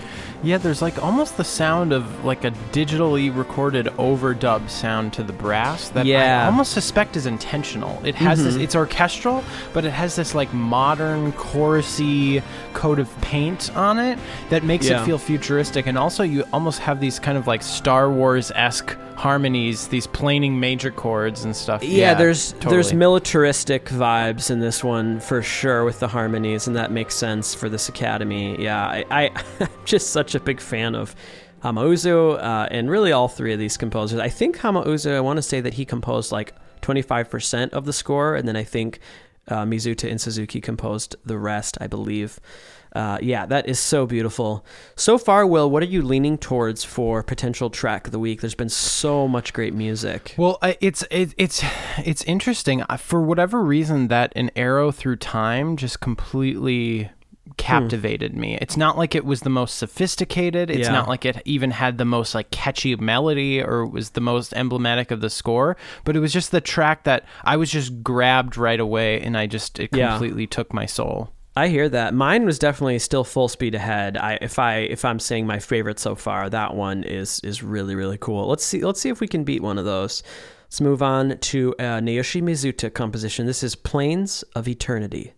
Yeah, there's like almost the sound of like a digitally recorded overdub sound to the brass that Yeah. I almost suspect is intentional. It has this Mhm. it's orchestral, but it has this like modern chorusy coat of paint on it that makes Yeah. it feel futuristic and also you almost have these kind of like Star Wars-esque harmonies, these planing major chords and stuff. Yeah, there's there's totally. militaristic vibes in this one for sure with the harmonies, and that makes sense for this academy. Yeah, I, I (laughs) I'm just such a big fan of Hamauzu uh, and really all three of these composers. I think Hamauzu, I want to say that he composed like 25% of the score, and then I think uh, Mizuta and Suzuki composed the rest, I believe. Uh, yeah, that is so beautiful. So far, Will, what are you leaning towards for potential track of the week? There's been so much great music. Well, I- it's it, it's it's interesting. For whatever reason, that an arrow through time just completely captivated me. It's not like it was the most sophisticated. It's Yeah. not like it even had the most like catchy melody or was the most emblematic of the score. But it was just the track that I was just grabbed right away, and I just it Yeah. completely took my soul. I hear that. Mine was definitely still full speed ahead. I if I if I'm saying my favorite so far, that one is is really really cool. Let's see let's see if we can beat one of those. Let's move on to uh, Naoshi Mizuta composition. This is Plains of Eternity.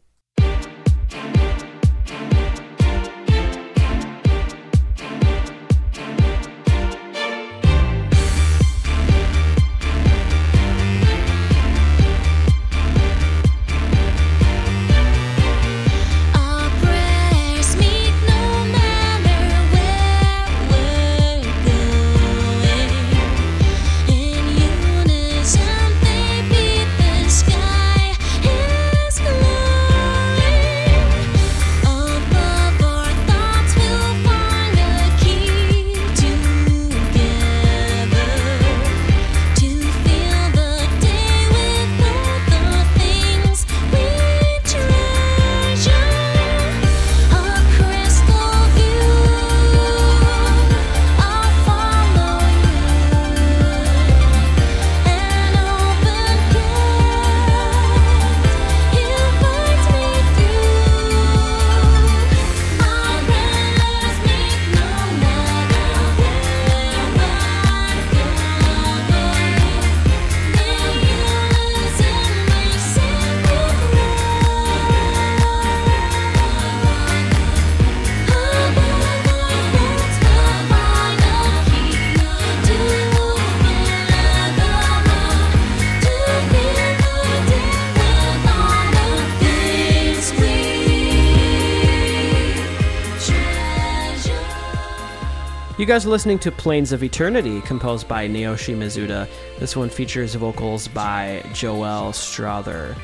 Guys are listening to Plains of Eternity, composed by Naoshi Mizuta. This one features vocals by Joel Strother.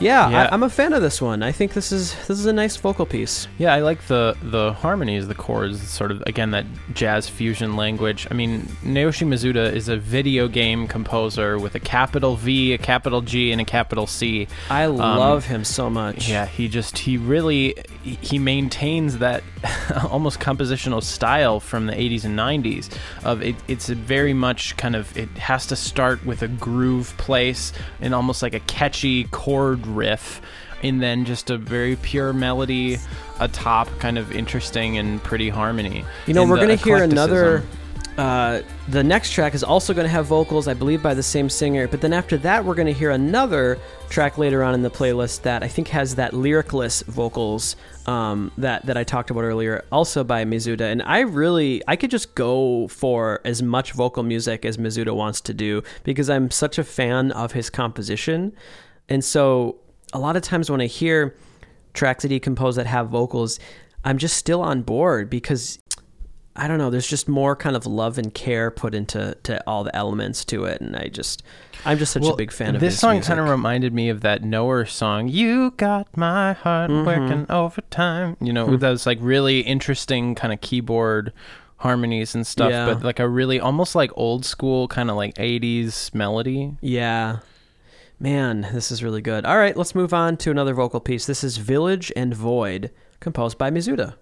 Yeah, Yeah. I, I'm a fan of this one. I think this is this is a nice vocal piece. Yeah, I like the the harmonies, the chords, sort of again that jazz fusion language. I mean, Naoshi Mizuta is a video game composer with a capital V, a capital G, and a capital C. I um, love him so much. Yeah, he just he really he- he maintains that (laughs) almost compositional style from the 80s and 90s of it it's a very much kind of it has to start with a groove place and almost like a catchy chord riff and then just a very pure melody atop kind of interesting and pretty harmony. You know, we're going to hear another. Uh, the next track is also going to have vocals, I believe, by the same singer. But then after that, we're going to hear another track later on in the playlist that I think has that lyricless vocals um, that that I talked about earlier, also by Mizuta. And I really, I could just go for as much vocal music as Mizuta wants to do because I'm such a fan of his composition. And so, a lot of times when I hear tracks that he composed that have vocals, I'm just still on board because I don't know. There's just more kind of love and care put into to all the elements to it, and I just, I'm just such a big fan of this his song. Kind of reminded me of that Knower song. You got my heart Mm-hmm. working overtime. You know, with those like really interesting kind of keyboard harmonies and stuff, Yeah. but like a really almost like old school kind of like '80s melody. Yeah. Man, this is really good. All right, let's move on to another vocal piece. This is Village and Void, composed by Mizuta.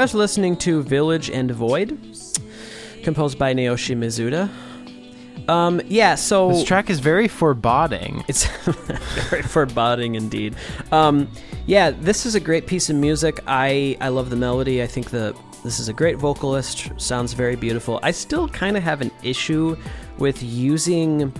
Are listening to Village and Void, composed by Naoshi Mizuta. Um, yeah, so This track is very foreboding. it's (laughs) very foreboding indeed. Um, yeah, this is a great piece of music. I I love the melody. I think the this is a great vocalist. Sounds very beautiful. I still kind of have an issue with using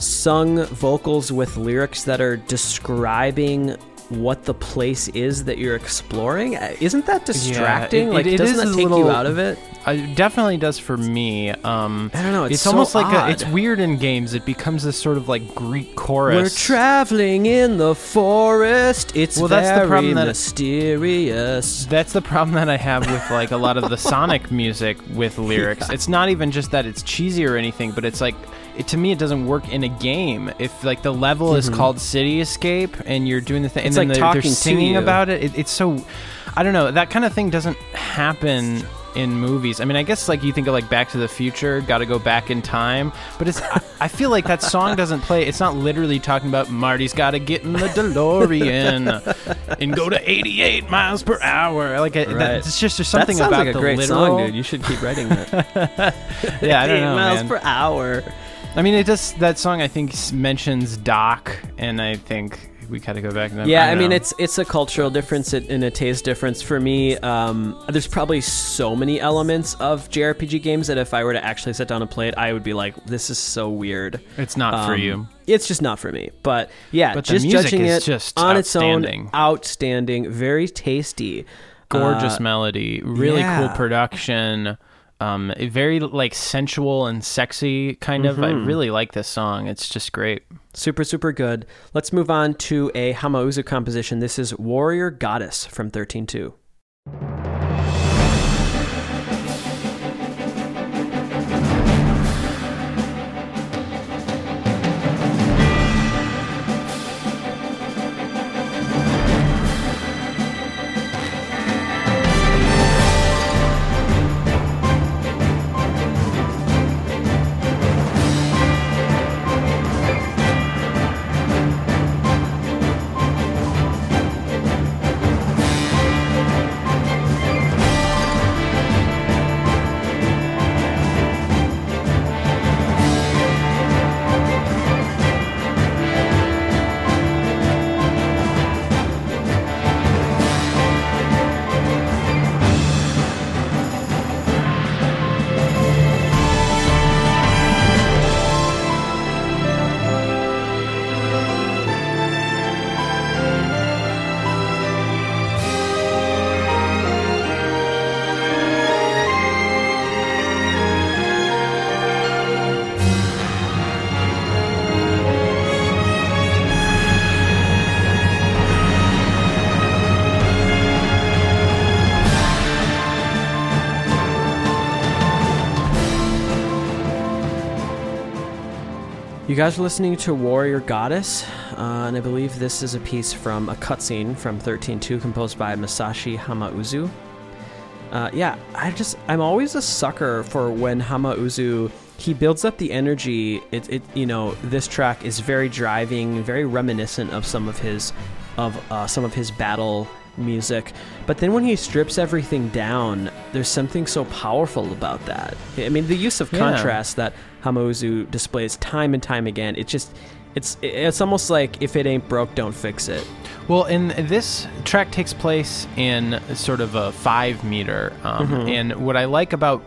sung vocals with lyrics that are describing what the place is that you're exploring. Uh, Isn't that distracting? it- like, it doesn't is that take you out of it? It definitely does for me. Um, I don't know. It's, it's so almost like a, it's weird in games. It becomes this sort of like Greek chorus. We're traveling in the forest. It's Well, very that's the problem that- mysterious. That's the problem that I have with like a lot of the (laughs) Sonic music with lyrics. It's not even just that it's cheesy or anything, but it's like it, to me it doesn't work in a game. If like the level is called City Escape and you're doing the thing, Mm-hmm. It's and like then they're, talking they're singing about it, it, it's so I don't know. That kind of thing doesn't happen in movies. I mean, I guess like you think of like Back to the Future, got to go back in time, but it's I, feel like that song doesn't play. It's not literally talking about Marty's got to get in the DeLorean (laughs) and go to 88 miles per hour. Like Right. that, it's just there's something that about like a the great literal. song, dude. You should keep writing that. (laughs) Yeah, I don't know, miles man. per hour. I mean, it just that song I think mentions Doc, and I think we gotta go back. to that. Yeah, I, don't mean it's it's a cultural difference and and a taste difference for me. Um, there's probably so many elements of JRPG games that if I were to actually sit down and play it, I would be like, "This is so weird." it's not for Um, you. It's just not for me. But yeah, But the just music judging is it just on its own, outstanding, very tasty, Gorgeous Uh, melody, really cool production. Um, very like sensual and sexy kind of. I Mhm. really like this song. It's just great. super super good. Let's move on to a Hamauzu composition. This is Warrior Goddess from 13.2. You guys are listening to Warrior Goddess, uh, and I believe this is a piece from a cutscene from 13.2 composed by Masashi Hamauzu. Uh, yeah, I just I'm always a sucker for when Hamauzu he builds up the energy. It, it you know this track is very driving, very reminiscent of some of his of uh, some of his battle music. But then when he strips everything down, there's something so powerful about that. I mean, the use of Yeah. contrast that Hamauzu displays time and time again. It just it's it's almost like if it ain't broke, don't fix it. Well, and this track takes place in sort of a five meter. Um, Mm-hmm. And what I like about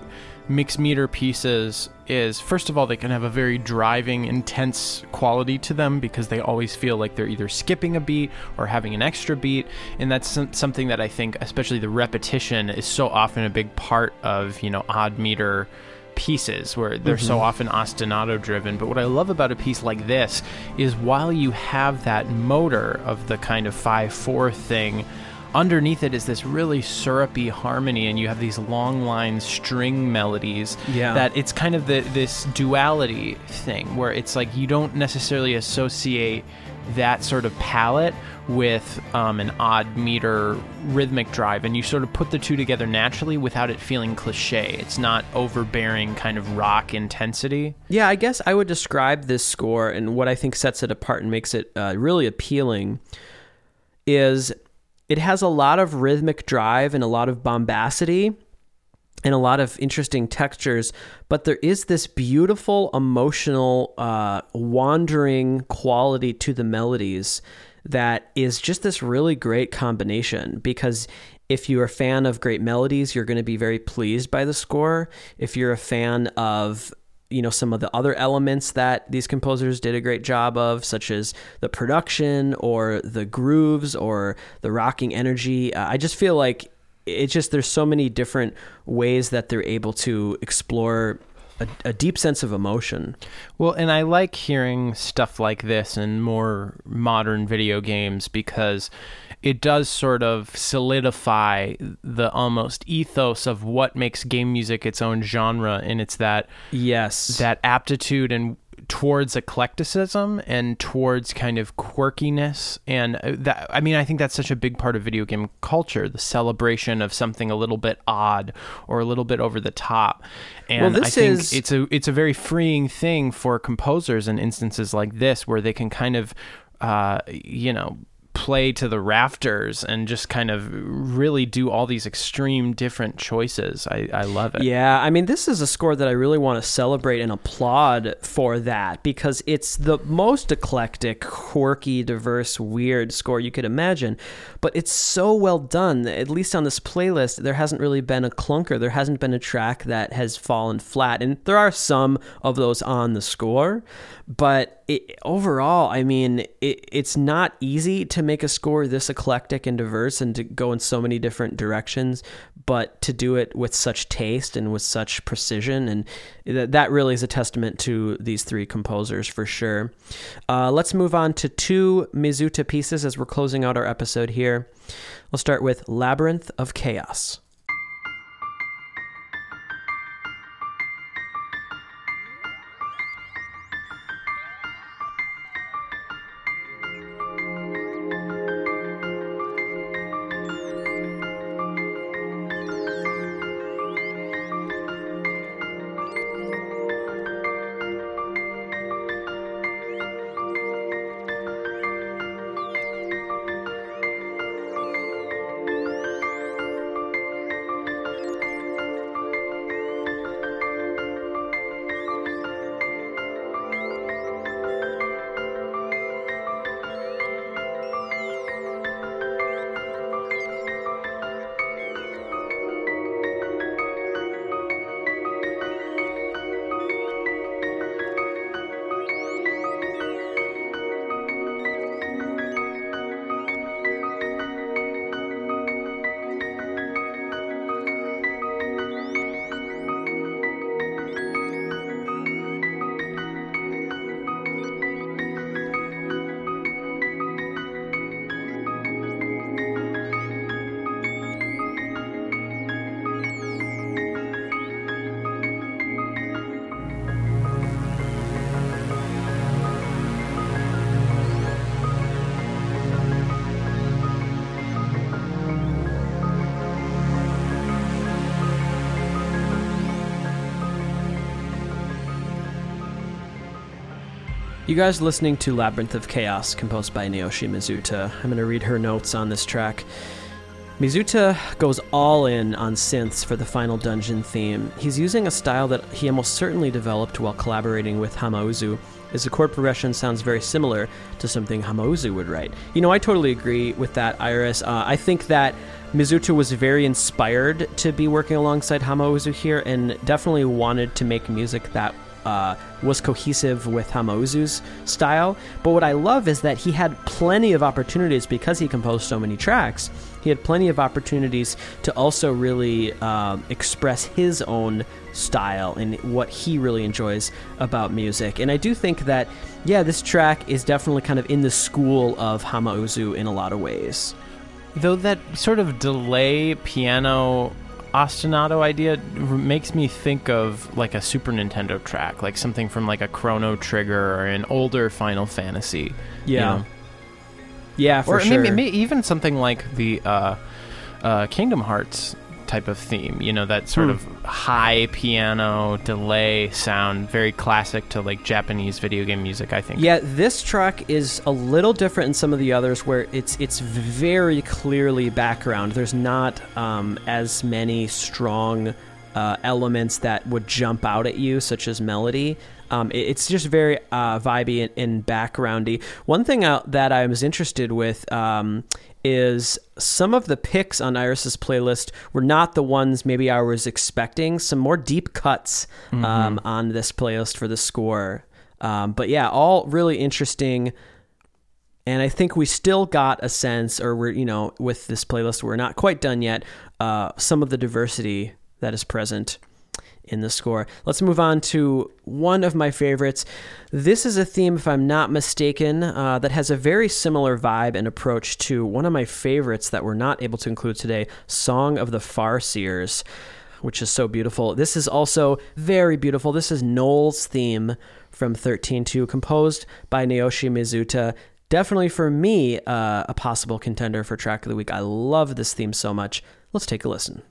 mixed meter pieces is, first of all, they can have a very driving, intense quality to them because they always feel like they're either skipping a beat or having an extra beat. And that's something that I think, especially the repetition, is so often a big part of, you know, odd meter pieces where they're so mm-hmm. often ostinato driven. But what I love about a piece like this is while you have that motor of the kind of 5 4 thing, underneath it is this really syrupy harmony, and you have these long line string melodies Yeah. that it's kind of the, this duality thing where it's like you don't necessarily associate that sort of palette with um, an odd meter rhythmic drive and you sort of put the two together naturally without it feeling cliche it's not overbearing kind of rock intensity Yeah, I guess I would describe this score and what I think sets it apart and makes it uh, really appealing is it has a lot of rhythmic drive and a lot of bombacity and a lot of interesting textures, but there is this beautiful emotional uh, wandering quality to the melodies that is just this really great combination because if you're a fan of great melodies, you're going to be very pleased by the score. If you're a fan of you know some of the other elements that these composers did a great job of such as the production or the grooves or the rocking energy. Uh, i just feel like it's just there's so many different ways that they're able to explore a, a deep sense of emotion. Well, and I like hearing stuff like this in more modern video games because it does sort of solidify the almost ethos of what makes game music its own genre, and it's that yes. that aptitude and towards eclecticism and towards kind of quirkiness and uh, that I mean I think that's such a big part of video game culture the celebration of something a little bit odd or a little bit over the top. And Well, I think is- it's a it's a very freeing thing for composers in instances like this where they can kind of uh, you know play to the rafters and just kind of really do all these extreme different choices I, I love it Yeah, I mean, this is a score that I really want to celebrate and applaud for that because it's the most eclectic, quirky, diverse, weird score you could imagine. But it's so well done. At least on this playlist, there hasn't really been a clunker. There hasn't been a track that has fallen flat. And there are some of those on the score. But it, overall, I mean, it, it's not easy to make a score this eclectic and diverse and to go in so many different directions, but to do it with such taste and with such precision. And that, that really is a testament to these three composers for sure. Uh, let's move on to two Mizuta pieces as we're closing out our episode here. We'll start with Labyrinth of Chaos. You guys listening to Labyrinth of Chaos, composed by Naoshi Mizuta. I'm going to read her notes on this track. Mizuta goes all in on synths for the final dungeon theme. He's using a style that he almost certainly developed while collaborating with Hamauzu, as the chord progression sounds very similar to something Hamauzu would write. You know, I totally agree with that, Iris. Uh, I think that Mizuta was very inspired to be working alongside Hamauzu here and definitely wanted to make music that uh, was cohesive with Hamauzu's style. But what I love is that he had plenty of opportunities because he composed so many tracks. He had plenty of opportunities to also really um, express his own style and what he really enjoys about music. And I do think that, yeah, this track is definitely kind of in the school of Hamauzu in a lot of ways. Though that sort of delay piano ostinato idea makes me think of like a Super Nintendo track, like something from like a Chrono Trigger or an older Final Fantasy. you Yeah. know? Yeah, for or sure. maybe, maybe even something like the uh, uh, Kingdom Hearts type of theme. You know, that sort Hmm. of high piano delay sound, very classic to like Japanese video game music. I think. Yeah, this track is a little different than some of the others, where it's it's very clearly background. There's not um, as many strong uh, elements that would jump out at you, such as melody. Um, it- it's just very uh, vibey and, and backgroundy. One thing out that I was interested with um, is some of the picks on Iris's playlist were not the ones maybe I was expecting. Some more deep cuts um, on this playlist for the score. Um, but yeah, all really interesting. And I think we still got a sense, or we're, you know, with this playlist, we're not quite done yet. Uh, some of the diversity that is present in the score. Let's move on to one of my favorites. This is a theme, if I'm not mistaken, uh, that has a very similar vibe and approach to one of my favorites that we're not able to include today Song of the Farseers, which is so beautiful. This is also very beautiful. This is Noel's theme from 13.2, composed by Naoshi Mizuta. Definitely for me, uh, a possible contender for track of the week. I love this theme so much. Let's take a listen.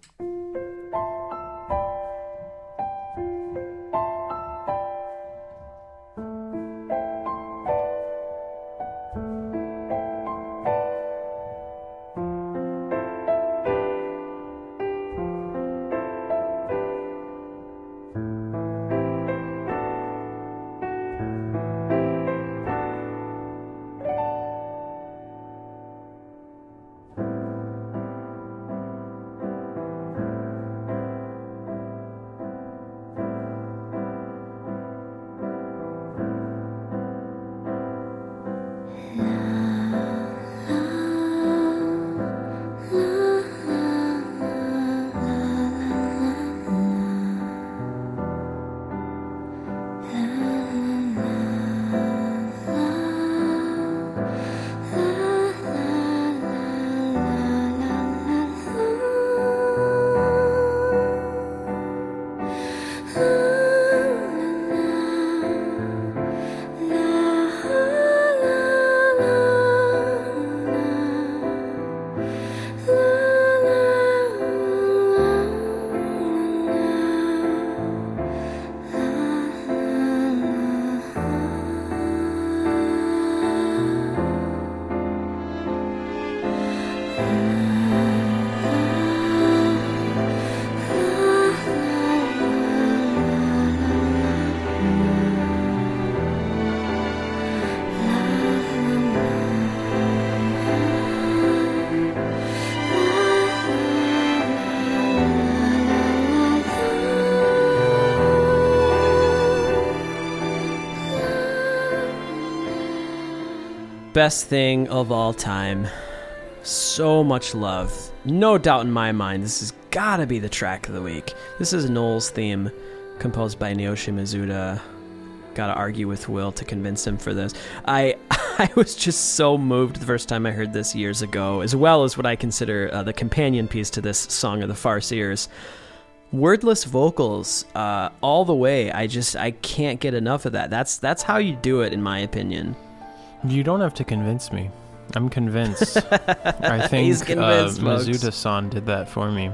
Best thing of all time. So much love. No doubt in my mind, this has gotta be the track of the week. This is Noel's theme, composed by Naoshi Mizuta. Gotta argue with Will to convince him for this. I (laughs) I was just so moved the first time I heard this years ago, as well as what I consider uh, the companion piece to this song of the Farseers. Wordless vocals, uh, all the way. I just I can't get enough of that. That's that's how you do it, in my opinion. You don't have to convince me. I'm convinced. (laughs) I think He's convinced, uh. Mizuta-san did that for me.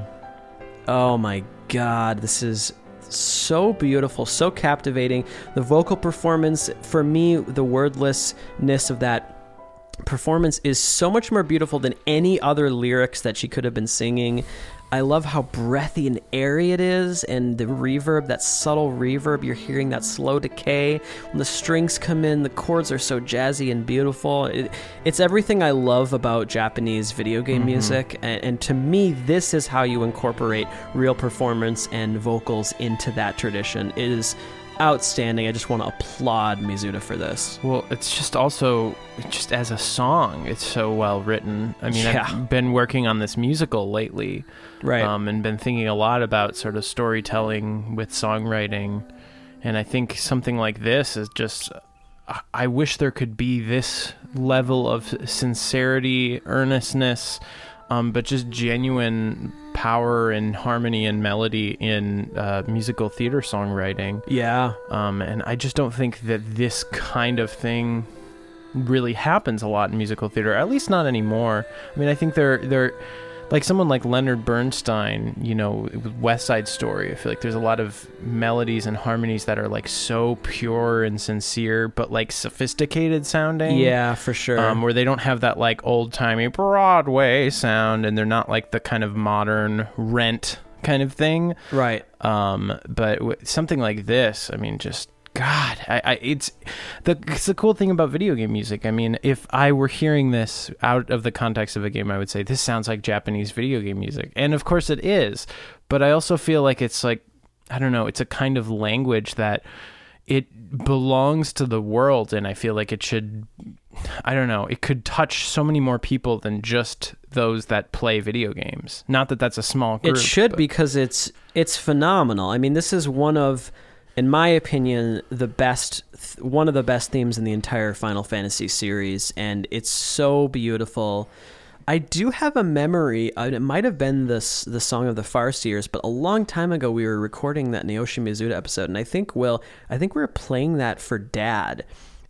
Oh my god, this is so beautiful, so captivating. The vocal performance, for me, the wordlessness of that performance is so much more beautiful than any other lyrics that she could have been singing. I love how breathy and airy it is, and the reverb, that subtle reverb, you're hearing that slow decay. When the strings come in, the chords are so jazzy and beautiful. It, it's everything I love about Japanese video game mm-hmm. music, and, and to me, this is how you incorporate real performance and vocals into that tradition. It is outstanding. I just want to applaud Mizuta for this. Well, it's just also just as a song, it's so well written. I mean, Yeah. I've been working on this musical lately, Right. um, and been thinking a lot about sort of storytelling with songwriting, and I think something like this is just. I- I wish there could be this level of sincerity, earnestness, um, but just genuine power and harmony and melody in uh, musical theater songwriting. yeah. Um, and I just don't think that this kind of thing really happens a lot in musical theater. At least not anymore. I mean, I think there there like someone like Leonard Bernstein, you know, West Side Story. I feel like there's a lot of melodies and harmonies that are like so pure and sincere, but like sophisticated sounding. Yeah, for sure. Um, where they don't have that like old timey Broadway sound, and they're not like the kind of modern Rent kind of thing. right. Um, but w- something like this, I mean, just God, I, I it's the it's the cool thing about video game music. I mean, if I were hearing this out of the context of a game, I would say this sounds like Japanese video game music, and of course it is. But I also feel like it's like I don't know, it's a kind of language that it belongs to the world, and I feel like it should. I don't know. It could touch so many more people than just those that play video games. Not that that's a small group. It should but- because it's it's phenomenal. I mean, this is one of, in my opinion, the best one of the best themes in the entire Final Fantasy series, and it's so beautiful. I do have a memory. uh, It might have been this the song of the Farseers, but a long time ago we were recording that Naoshi Mizuta episode, and I think Will, I think we were playing that for Dad.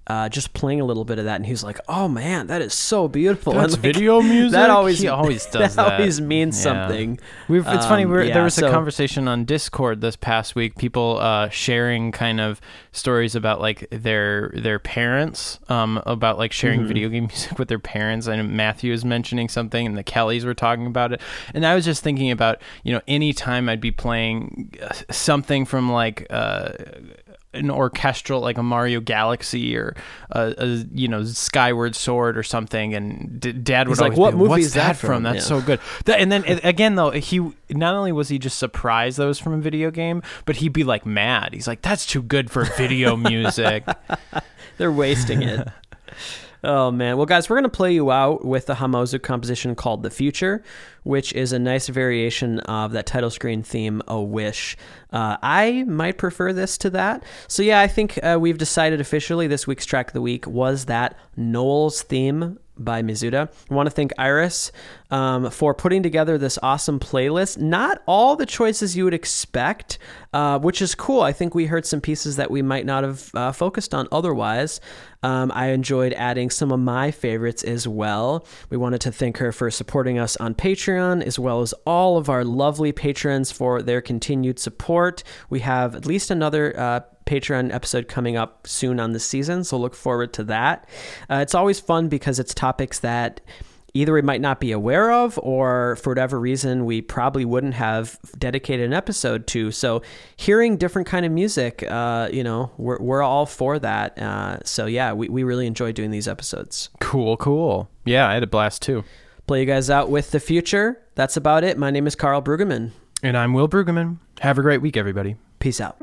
Uh, just playing a little bit of that, and he was like, "Oh man, that is so beautiful." That's (laughs) And, like, video (laughs) music. (laughs) That always he always does that. always means Yeah. something. We've, it's funny. Um, We're, yeah, there was so- a conversation on Discord this past week. People uh, sharing kind of stories about like their their parents, um, about like sharing Mm-hmm. video game music with their parents. And Matthew was mentioning something, and the Kellys were talking about it. And I was just thinking about you know any time I'd be playing uh, something from like. Uh, an orchestral like a Mario Galaxy or a, a you know Skyward Sword or something, and d- Dad would like, "What be, movie What's is that from? from?" That's Yeah. so good." That, and then again though, he not only was he just surprised that it was from a video game, but he'd be like mad. He's like, "That's too good for video (laughs) music." They're wasting it. (laughs) oh man. Well, guys, we're gonna play you out with the Hamauzu composition called "The Future," which is a nice variation of that title screen theme, "A Wish." Uh, I might prefer this to that. So yeah, I think uh, we've decided officially this week's track of the week was that Noel's theme by Mizuta. I want to thank Iris um, for putting together this awesome playlist. Not all the choices you would expect, uh, which is cool. I think we heard some pieces that we might not have uh, focused on otherwise. Um, I enjoyed adding some of my favorites as well. We wanted to thank her for supporting us on Patreon, as well as all of our lovely patrons for their continued support. We have at least another. Uh, Patreon episode coming up soon on this season, so look forward to that. Uh, it's always fun because it's topics that either we might not be aware of or for whatever reason we probably wouldn't have dedicated an episode to so hearing different kind of music uh, you know we're, we're all for that uh, so yeah we, we really enjoy doing these episodes cool, cool. Yeah, I had a blast too. play you guys out with the future that's about it my name is Karl Brueggemann And I'm Will Brueggemann. Have a great week, everybody. peace out